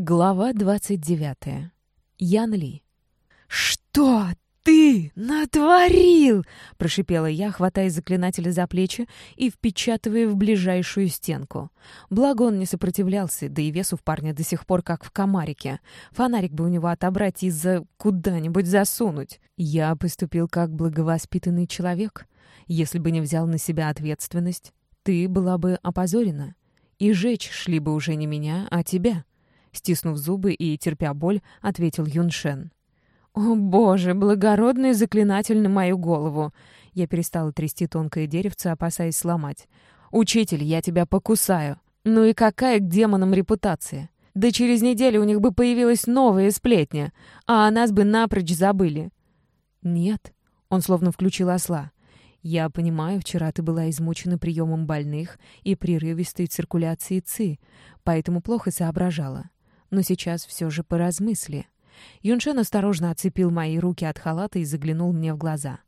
Глава 29. Ян Ли. «Что ты натворил?» — прошипела я, хватая заклинателя за плечи и впечатывая в ближайшую стенку. Благо он не сопротивлялся, да и вес у парня до сих пор как в комарике. Фонарик бы у него отобрать и за куда-нибудь засунуть. Я поступил как благовоспитанный человек. Если бы не взял на себя ответственность, ты была бы опозорена. И жечь шли бы уже не меня, а тебя. Стиснув зубы и терпя боль, ответил Юншен. «О, боже, благородный заклинатель на мою голову!» Я перестала трясти тонкое деревце, опасаясь сломать. «Учитель, я тебя покусаю!» «Ну и какая к демонам репутация?» «Да через неделю у них бы появилась новая сплетня, а о нас бы напрочь забыли!» «Нет», — он словно включил осла. «Я понимаю, вчера ты была измучена приемом больных и прерывистой циркуляцией ЦИ, поэтому плохо соображала но сейчас все же поразмысли. Юншен осторожно отцепил мои руки от халата и заглянул мне в глаза.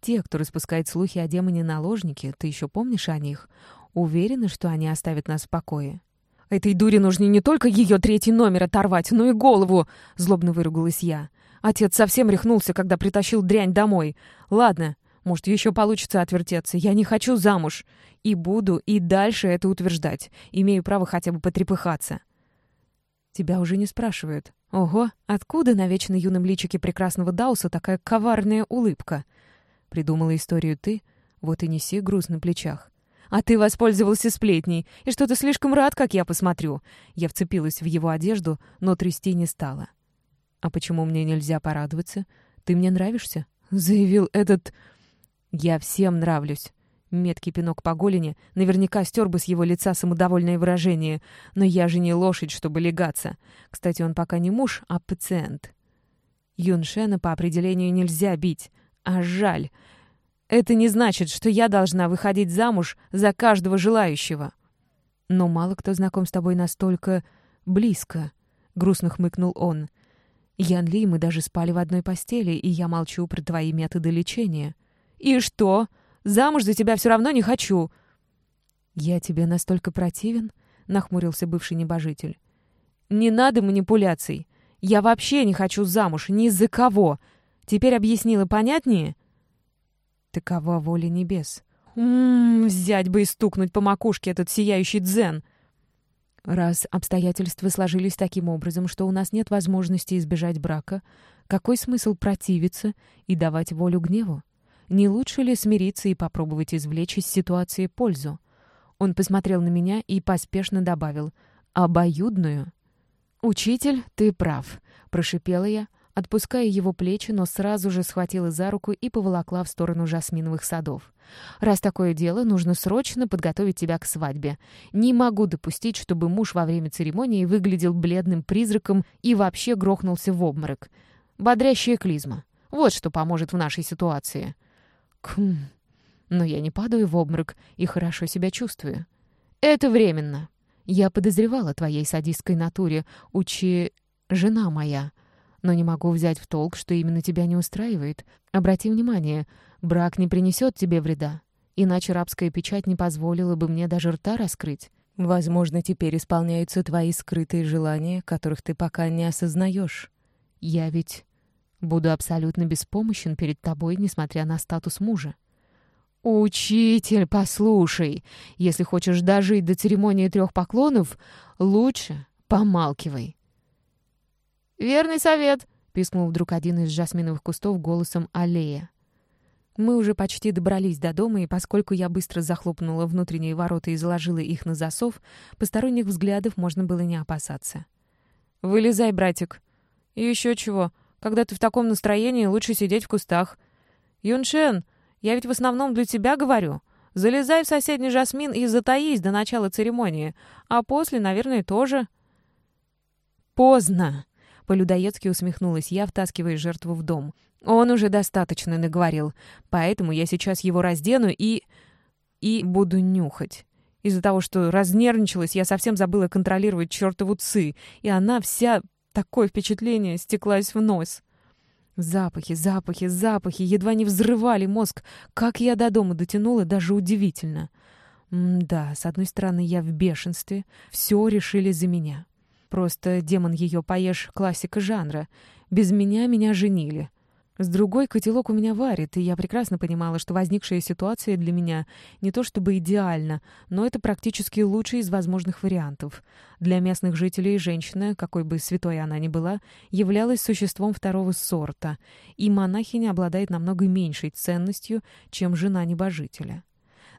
«Те, кто распускает слухи о демоне-наложнике, ты еще помнишь о них? Уверены, что они оставят нас в покое?» «Этой дуре нужно не только ее третий номер оторвать, но и голову!» — злобно выругалась я. «Отец совсем рехнулся, когда притащил дрянь домой. Ладно, может, еще получится отвертеться. Я не хочу замуж. И буду и дальше это утверждать. Имею право хотя бы потрепыхаться. Тебя уже не спрашивают. Ого, откуда на вечно юном личике прекрасного Дауса такая коварная улыбка? Придумала историю ты, вот и неси груз на плечах. А ты воспользовался сплетней, и что-то слишком рад, как я посмотрю. Я вцепилась в его одежду, но трясти не стала. А почему мне нельзя порадоваться? Ты мне нравишься? Заявил этот... Я всем нравлюсь. Меткий пинок по голени наверняка стер бы с его лица самодовольное выражение. Но я же не лошадь, чтобы легаться. Кстати, он пока не муж, а пациент. Юншена по определению нельзя бить. А жаль. Это не значит, что я должна выходить замуж за каждого желающего. Но мало кто знаком с тобой настолько близко, — грустно хмыкнул он. Ян Ли, мы даже спали в одной постели, и я молчу про твои методы лечения. «И что?» Замуж за тебя все равно не хочу». «Я тебе настолько противен?» — нахмурился бывший небожитель. «Не надо манипуляций. Я вообще не хочу замуж ни за кого. Теперь объяснила понятнее?» «Такова воля небес». «Ммм, взять бы и стукнуть по макушке этот сияющий дзен!» «Раз обстоятельства сложились таким образом, что у нас нет возможности избежать брака, какой смысл противиться и давать волю гневу? Не лучше ли смириться и попробовать извлечь из ситуации пользу? Он посмотрел на меня и поспешно добавил «обоюдную». «Учитель, ты прав», — прошипела я, отпуская его плечи, но сразу же схватила за руку и поволокла в сторону жасминовых садов. «Раз такое дело, нужно срочно подготовить тебя к свадьбе. Не могу допустить, чтобы муж во время церемонии выглядел бледным призраком и вообще грохнулся в обморок. Бодрящая клизма. Вот что поможет в нашей ситуации». Кхм. Но я не падаю в обморок и хорошо себя чувствую. Это временно. Я подозревала твоей садистской натуре, учи... жена моя. Но не могу взять в толк, что именно тебя не устраивает. Обрати внимание, брак не принесет тебе вреда. Иначе рабская печать не позволила бы мне даже рта раскрыть. Возможно, теперь исполняются твои скрытые желания, которых ты пока не осознаешь. Я ведь Буду абсолютно беспомощен перед тобой, несмотря на статус мужа. «Учитель, послушай, если хочешь дожить до церемонии трех поклонов, лучше помалкивай». «Верный совет», — пискнул вдруг один из жасминовых кустов голосом аллея. Мы уже почти добрались до дома, и поскольку я быстро захлопнула внутренние ворота и заложила их на засов, посторонних взглядов можно было не опасаться. «Вылезай, братик». «И еще чего. Когда ты в таком настроении, лучше сидеть в кустах. Юншен, я ведь в основном для тебя говорю. Залезай в соседний жасмин и затаись до начала церемонии. А после, наверное, тоже. Поздно. По-людоедски усмехнулась я, втаскивая жертву в дом. Он уже достаточно наговорил, поэтому я сейчас его раздену и... и буду нюхать. Из-за того, что разнервничалась, я совсем забыла контролировать чертову ци, и она вся Такое впечатление стеклась в нос. Запахи, запахи, запахи едва не взрывали мозг. Как я до дома дотянула, даже удивительно. М да, с одной стороны, я в бешенстве. Все решили за меня. Просто демон ее поешь классика жанра. Без меня меня женили. С другой, котелок у меня варит, и я прекрасно понимала, что возникшая ситуация для меня не то чтобы идеальна, но это практически лучший из возможных вариантов. Для местных жителей женщина, какой бы святой она ни была, являлась существом второго сорта, и монахиня обладает намного меньшей ценностью, чем жена небожителя.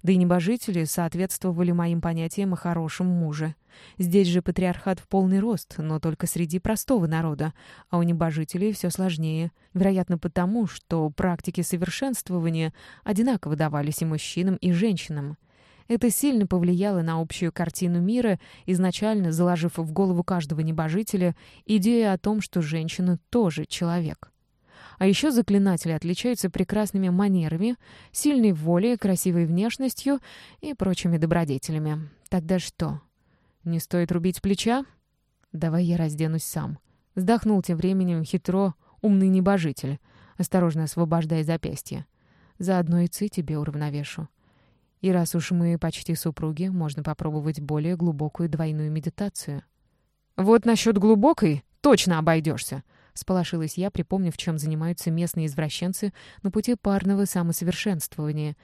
Да и небожители соответствовали моим понятиям о хорошем муже. Здесь же патриархат в полный рост, но только среди простого народа, а у небожителей все сложнее. Вероятно, потому, что практики совершенствования одинаково давались и мужчинам, и женщинам. Это сильно повлияло на общую картину мира, изначально заложив в голову каждого небожителя идею о том, что женщина тоже человек. А еще заклинатели отличаются прекрасными манерами, сильной волей, красивой внешностью и прочими добродетелями. Тогда что? Не стоит рубить плеча? Давай я разденусь сам. Вздохнул тем временем хитро умный небожитель, осторожно освобождая запястье. Заодно и ци тебе уравновешу. И раз уж мы почти супруги, можно попробовать более глубокую двойную медитацию. Вот насчет глубокой точно обойдешься. — сполошилась я, припомнив, чем занимаются местные извращенцы на пути парного самосовершенствования.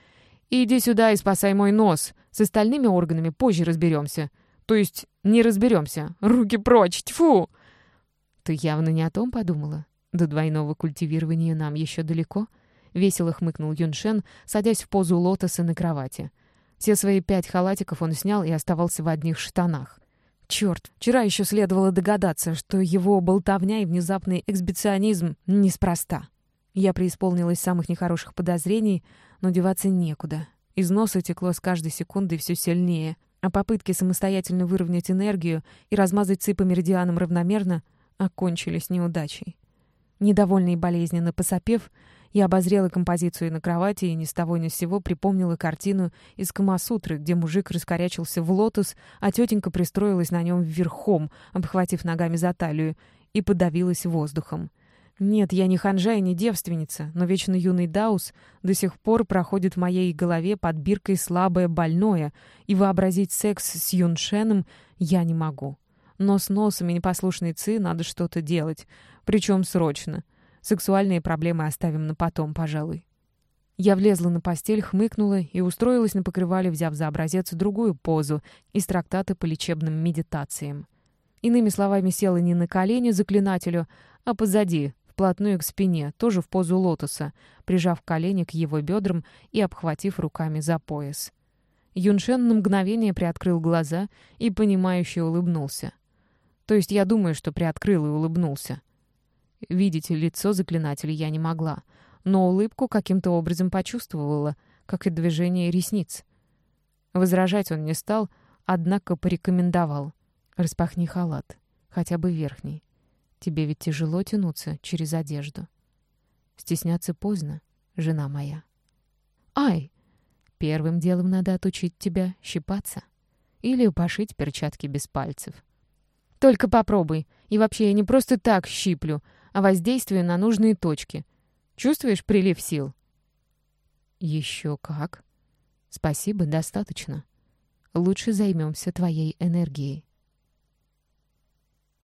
«Иди сюда и спасай мой нос. С остальными органами позже разберемся. То есть не разберемся. Руки прочь, тьфу!» «Ты явно не о том подумала. До двойного культивирования нам еще далеко?» — весело хмыкнул Юншен, садясь в позу лотоса на кровати. Все свои пять халатиков он снял и оставался в одних штанах. Черт, вчера еще следовало догадаться, что его болтовня и внезапный эксбиционизм неспроста. Я преисполнилась самых нехороших подозрений, но деваться некуда. Из носа текло с каждой секундой все сильнее, а попытки самостоятельно выровнять энергию и размазать ци по равномерно окончились неудачей. Недовольный и болезненно посопев, я обозрела композицию на кровати и ни с того ни с сего припомнила картину из Камасутры, где мужик раскорячился в лотос, а тетенька пристроилась на нем верхом, обхватив ногами за талию, и подавилась воздухом. Нет, я не ханжа и не девственница, но вечно юный Даус до сих пор проходит в моей голове под биркой слабое больное, и вообразить секс с Юншеном я не могу. Но с носом и непослушной Ци надо что-то делать, причем срочно. Сексуальные проблемы оставим на потом, пожалуй. Я влезла на постель, хмыкнула и устроилась на покрывале, взяв за образец другую позу из трактата по лечебным медитациям. Иными словами, села не на колени заклинателю, а позади, вплотную к спине, тоже в позу лотоса, прижав колени к его бедрам и обхватив руками за пояс. Юншен на мгновение приоткрыл глаза и, понимающе улыбнулся. То есть я думаю, что приоткрыл и улыбнулся. Видеть лицо заклинателя я не могла, но улыбку каким-то образом почувствовала, как и движение ресниц. Возражать он не стал, однако порекомендовал. «Распахни халат, хотя бы верхний. Тебе ведь тяжело тянуться через одежду. Стесняться поздно, жена моя». «Ай! Первым делом надо отучить тебя щипаться. Или пошить перчатки без пальцев». «Только попробуй. И вообще, я не просто так щиплю, а воздействию на нужные точки. Чувствуешь прилив сил? Еще как. Спасибо, достаточно. Лучше займемся твоей энергией.